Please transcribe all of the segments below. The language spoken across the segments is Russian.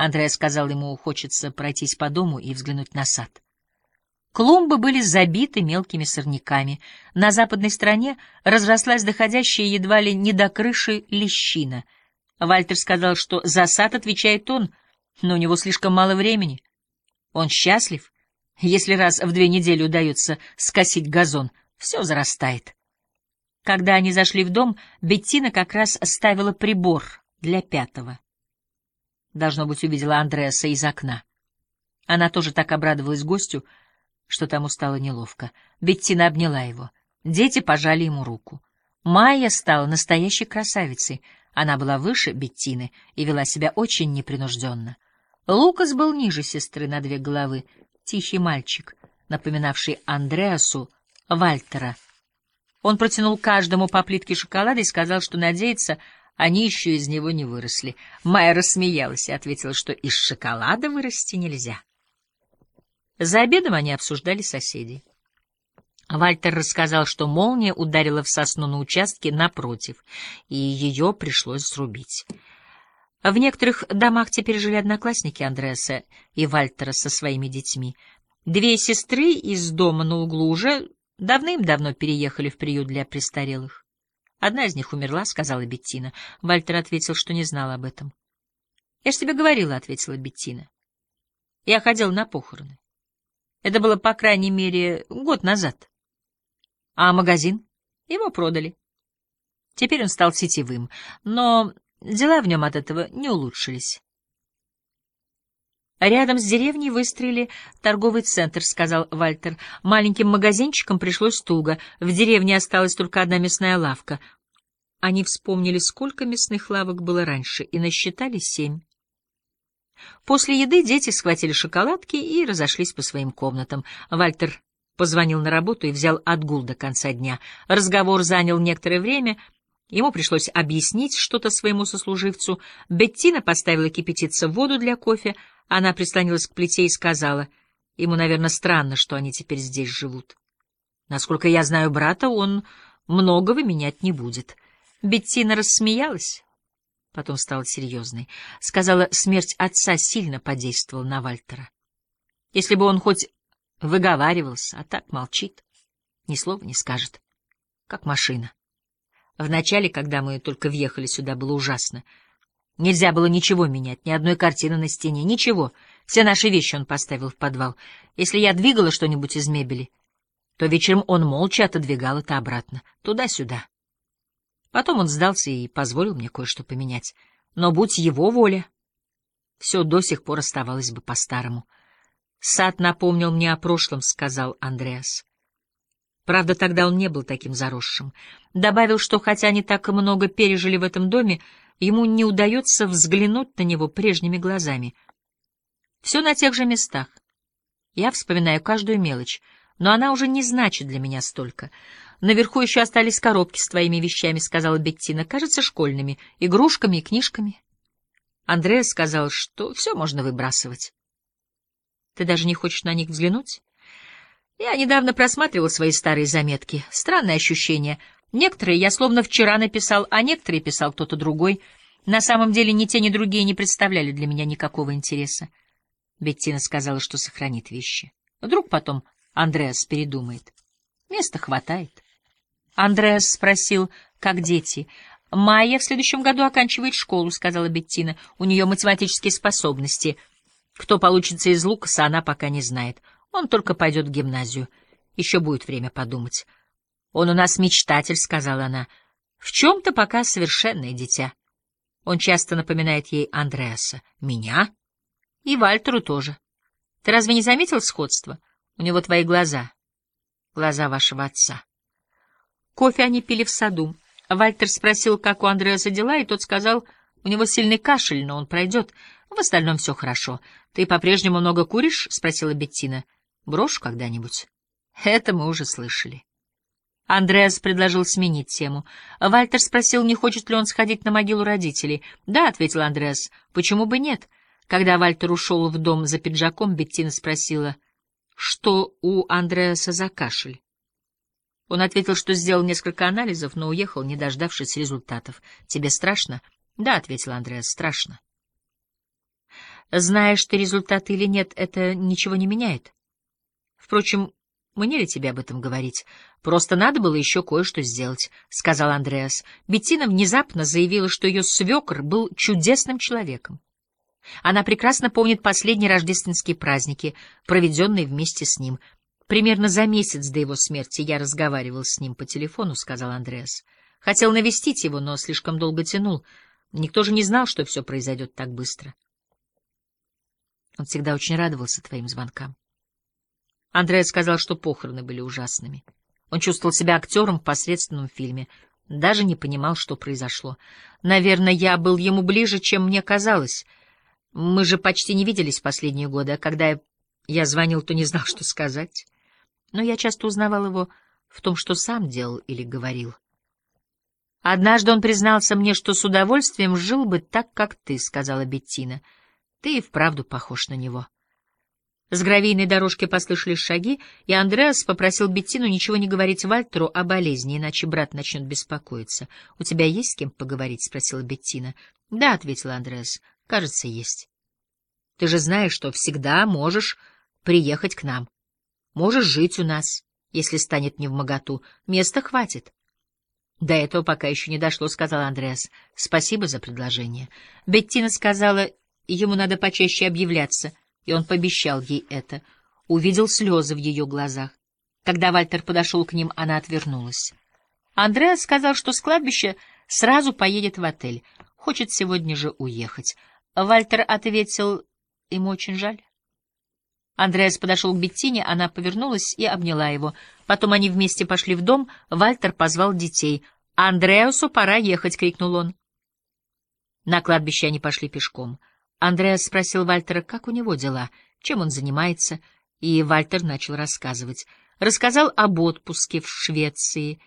Андреа сказал ему, хочется пройтись по дому и взглянуть на сад. Клумбы были забиты мелкими сорняками. На западной стороне разрослась доходящая едва ли не до крыши лещина. Вальтер сказал, что за сад отвечает он, но у него слишком мало времени. Он счастлив, если раз в две недели удается скосить газон, все зарастает. Когда они зашли в дом, Беттина как раз ставила прибор для пятого. Должно быть, увидела Андреаса из окна. Она тоже так обрадовалась гостю, что тому стало неловко. Беттина обняла его. Дети пожали ему руку. Майя стала настоящей красавицей. Она была выше Беттины и вела себя очень непринужденно. Лукас был ниже сестры на две головы, тихий мальчик, напоминавший Андреасу Вальтера. Он протянул каждому по плитке шоколада и сказал, что надеется, они еще из него не выросли. Майя рассмеялась и ответила, что из шоколада вырасти нельзя. За обедом они обсуждали соседей. Вальтер рассказал, что молния ударила в сосну на участке напротив, и ее пришлось срубить. В некоторых домах теперь жили одноклассники Андреаса и Вальтера со своими детьми. Две сестры из дома на углу уже давным-давно переехали в приют для престарелых. Одна из них умерла, — сказала Беттина. Вальтер ответил, что не знал об этом. — Я ж тебе говорила, — ответила Беттина. — Я ходила на похороны. Это было, по крайней мере, год назад. А магазин? Его продали. Теперь он стал сетевым, но дела в нем от этого не улучшились. Рядом с деревней выстроили торговый центр, — сказал Вальтер. Маленьким магазинчикам пришлось туго. В деревне осталась только одна мясная лавка. Они вспомнили, сколько мясных лавок было раньше, и насчитали семь. После еды дети схватили шоколадки и разошлись по своим комнатам. Вальтер позвонил на работу и взял отгул до конца дня. Разговор занял некоторое время — Ему пришлось объяснить что-то своему сослуживцу. Беттина поставила кипятиться воду для кофе. Она прислонилась к плите и сказала, ему, наверное, странно, что они теперь здесь живут. Насколько я знаю брата, он многого менять не будет. Беттина рассмеялась, потом стала серьезной. Сказала, смерть отца сильно подействовала на Вальтера. Если бы он хоть выговаривался, а так молчит, ни слова не скажет, как машина. Вначале, когда мы только въехали сюда, было ужасно. Нельзя было ничего менять, ни одной картины на стене, ничего. Все наши вещи он поставил в подвал. Если я двигала что-нибудь из мебели, то вечером он молча отодвигал это обратно, туда-сюда. Потом он сдался и позволил мне кое-что поменять. Но будь его воля, все до сих пор оставалось бы по-старому. «Сад напомнил мне о прошлом», — сказал Андреас. Правда, тогда он не был таким заросшим. Добавил, что хотя они так много пережили в этом доме, ему не удается взглянуть на него прежними глазами. Все на тех же местах. Я вспоминаю каждую мелочь, но она уже не значит для меня столько. Наверху еще остались коробки с твоими вещами, — сказала Беттина, — кажется, школьными, игрушками и книжками. Андреа сказал, что все можно выбрасывать. Ты даже не хочешь на них взглянуть? Я недавно просматривал свои старые заметки. Странное ощущение. Некоторые я словно вчера написал, а некоторые писал кто-то другой. На самом деле ни те, ни другие не представляли для меня никакого интереса. Беттина сказала, что сохранит вещи. Вдруг потом Андреас передумает. Места хватает. Андреас спросил, как дети. «Майя в следующем году оканчивает школу», — сказала Беттина. «У нее математические способности. Кто получится из Лукаса, она пока не знает. Он только пойдет в гимназию. Еще будет время подумать. Он у нас мечтатель, — сказала она. В чем-то пока совершенное дитя. Он часто напоминает ей Андреаса. Меня? И Вальтеру тоже. Ты разве не заметил сходства? У него твои глаза. Глаза вашего отца. Кофе они пили в саду. Вальтер спросил, как у Андреаса дела, и тот сказал, у него сильный кашель, но он пройдет. В остальном все хорошо. Ты по-прежнему много куришь? — спросила Беттина. — Брошу когда-нибудь. Это мы уже слышали. Андреас предложил сменить тему. Вальтер спросил, не хочет ли он сходить на могилу родителей. «Да», — ответил Андреас, — «почему бы нет?» Когда Вальтер ушел в дом за пиджаком, Беттина спросила, что у Андреаса за кашель. Он ответил, что сделал несколько анализов, но уехал, не дождавшись результатов. «Тебе страшно?» «Да», — ответил Андреас, — «страшно». Знаешь ты результаты или нет, это ничего не меняет. Впрочем, мне ли тебе об этом говорить? Просто надо было еще кое-что сделать, — сказал Андреас. Беттина внезапно заявила, что ее свекр был чудесным человеком. Она прекрасно помнит последние рождественские праздники, проведенные вместе с ним. Примерно за месяц до его смерти я разговаривал с ним по телефону, — сказал Андреас. Хотел навестить его, но слишком долго тянул. Никто же не знал, что все произойдет так быстро. Он всегда очень радовался твоим звонкам. Андреа сказал, что похороны были ужасными. Он чувствовал себя актером в посредственном фильме, даже не понимал, что произошло. Наверное, я был ему ближе, чем мне казалось. Мы же почти не виделись последние годы, а когда я звонил, то не знал, что сказать. Но я часто узнавал его в том, что сам делал или говорил. «Однажды он признался мне, что с удовольствием жил бы так, как ты», — сказала Беттина. «Ты и вправду похож на него». С гравийной дорожки послышались шаги, и Андреас попросил Беттину ничего не говорить Вальтеру о болезни, иначе брат начнет беспокоиться. — У тебя есть с кем поговорить? — спросила Беттина. — Да, — ответил Андреас. — Кажется, есть. — Ты же знаешь, что всегда можешь приехать к нам. Можешь жить у нас, если станет не в моготу. Места хватит. — До этого пока еще не дошло, — сказал Андреас. — Спасибо за предложение. Беттина сказала, ему надо почаще объявляться — и он пообещал ей это. Увидел слезы в ее глазах. Когда Вальтер подошел к ним, она отвернулась. Андреас сказал, что с кладбища сразу поедет в отель. Хочет сегодня же уехать. Вальтер ответил, ему очень жаль. Андреас подошел к Беттине, она повернулась и обняла его. Потом они вместе пошли в дом, Вальтер позвал детей. «Андреасу пора ехать!» — крикнул он. На кладбище они пошли пешком. Андреас спросил Вальтера, как у него дела, чем он занимается, и Вальтер начал рассказывать. Рассказал об отпуске в Швеции,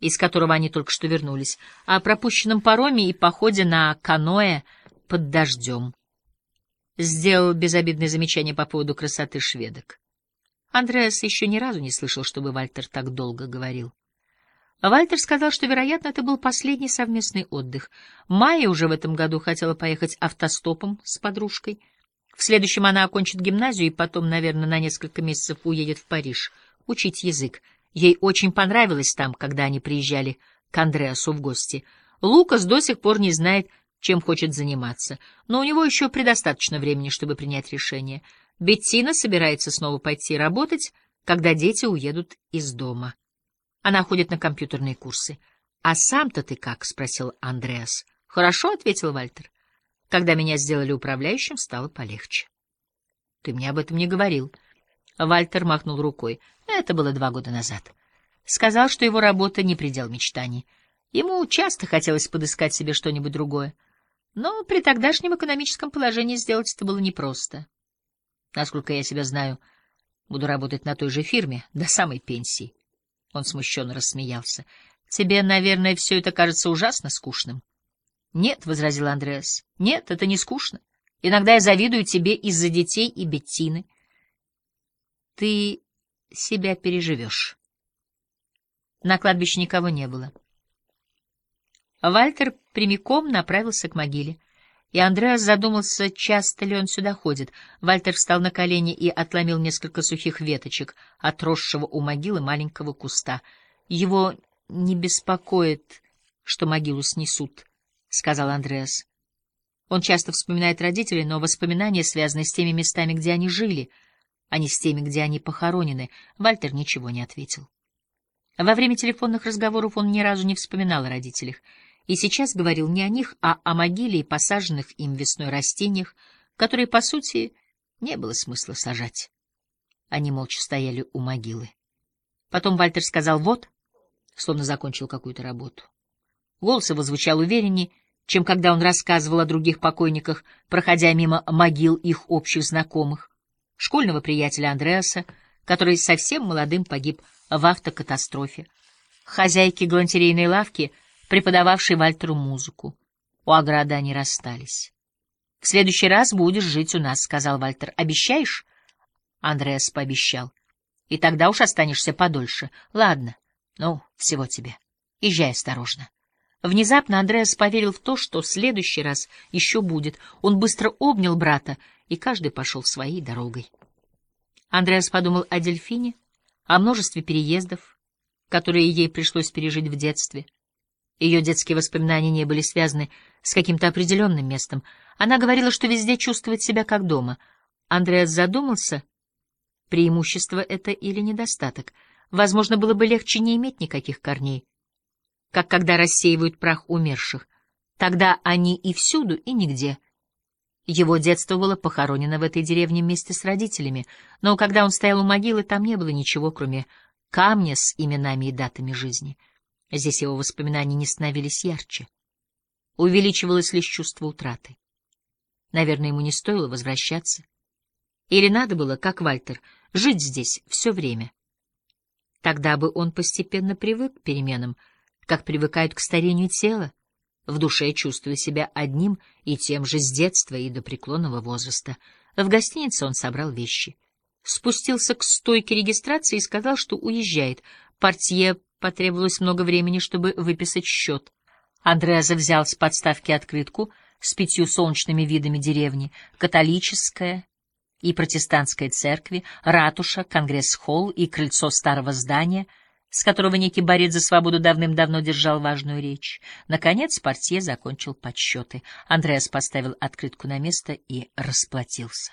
из которого они только что вернулись, о пропущенном пароме и походе на каноэ под дождем. Сделал безобидное замечание по поводу красоты шведок. Андреас еще ни разу не слышал, чтобы Вальтер так долго говорил. Вальтер сказал, что, вероятно, это был последний совместный отдых. Майя уже в этом году хотела поехать автостопом с подружкой. В следующем она окончит гимназию и потом, наверное, на несколько месяцев уедет в Париж учить язык. Ей очень понравилось там, когда они приезжали к Андреасу в гости. Лукас до сих пор не знает, чем хочет заниматься, но у него еще предостаточно времени, чтобы принять решение. Беттина собирается снова пойти работать, когда дети уедут из дома. Она ходит на компьютерные курсы. — А сам-то ты как? — спросил Андреас. — Хорошо, — ответил Вальтер. Когда меня сделали управляющим, стало полегче. — Ты мне об этом не говорил. Вальтер махнул рукой. Это было два года назад. Сказал, что его работа не предел мечтаний. Ему часто хотелось подыскать себе что-нибудь другое. Но при тогдашнем экономическом положении сделать это было непросто. Насколько я себя знаю, буду работать на той же фирме до самой пенсии. Он смущенно рассмеялся. — Тебе, наверное, все это кажется ужасно скучным. — Нет, — возразил Андреас, — нет, это не скучно. Иногда я завидую тебе из-за детей и Беттины. Ты себя переживешь. На кладбище никого не было. Вальтер прямиком направился к могиле. И Андреас задумался, часто ли он сюда ходит. Вальтер встал на колени и отломил несколько сухих веточек, отросшего у могилы маленького куста. Его не беспокоит, что могилу снесут, — сказал Андреас. Он часто вспоминает родителей, но воспоминания связаны с теми местами, где они жили, а не с теми, где они похоронены. Вальтер ничего не ответил. Во время телефонных разговоров он ни разу не вспоминал о родителях — и сейчас говорил не о них, а о могиле и посаженных им весной растениях, которые, по сути, не было смысла сажать. Они молча стояли у могилы. Потом Вальтер сказал «вот», словно закончил какую-то работу. Голос его звучал увереннее, чем когда он рассказывал о других покойниках, проходя мимо могил их общих знакомых, школьного приятеля Андреаса, который совсем молодым погиб в автокатастрофе, хозяйки галантерейной лавки — преподававший Вальтеру музыку. У ограды они расстались. — В следующий раз будешь жить у нас, — сказал Вальтер. — Обещаешь? Андреас пообещал. — И тогда уж останешься подольше. Ладно. Ну, всего тебе. Езжай осторожно. Внезапно Андреас поверил в то, что в следующий раз еще будет. Он быстро обнял брата, и каждый пошел своей дорогой. Андреас подумал о дельфине, о множестве переездов, которые ей пришлось пережить в детстве. Ее детские воспоминания не были связаны с каким-то определенным местом. Она говорила, что везде чувствует себя как дома. Андреас задумался, преимущество это или недостаток. Возможно, было бы легче не иметь никаких корней, как когда рассеивают прах умерших. Тогда они и всюду, и нигде. Его детство было похоронено в этой деревне вместе с родителями, но когда он стоял у могилы, там не было ничего, кроме камня с именами и датами жизни. Здесь его воспоминания не становились ярче. Увеличивалось лишь чувство утраты. Наверное, ему не стоило возвращаться. Или надо было, как Вальтер, жить здесь все время. Тогда бы он постепенно привык к переменам, как привыкают к старению тела, в душе чувствуя себя одним и тем же с детства и до преклонного возраста. В гостинице он собрал вещи. Спустился к стойке регистрации и сказал, что уезжает. Портье Потребовалось много времени, чтобы выписать счет. Андреаза взял с подставки открытку с пятью солнечными видами деревни, католическая и протестантская церкви, ратуша, конгресс-холл и крыльцо старого здания, с которого некий борец за свободу давным-давно держал важную речь. Наконец портье закончил подсчеты. Андреас поставил открытку на место и расплатился.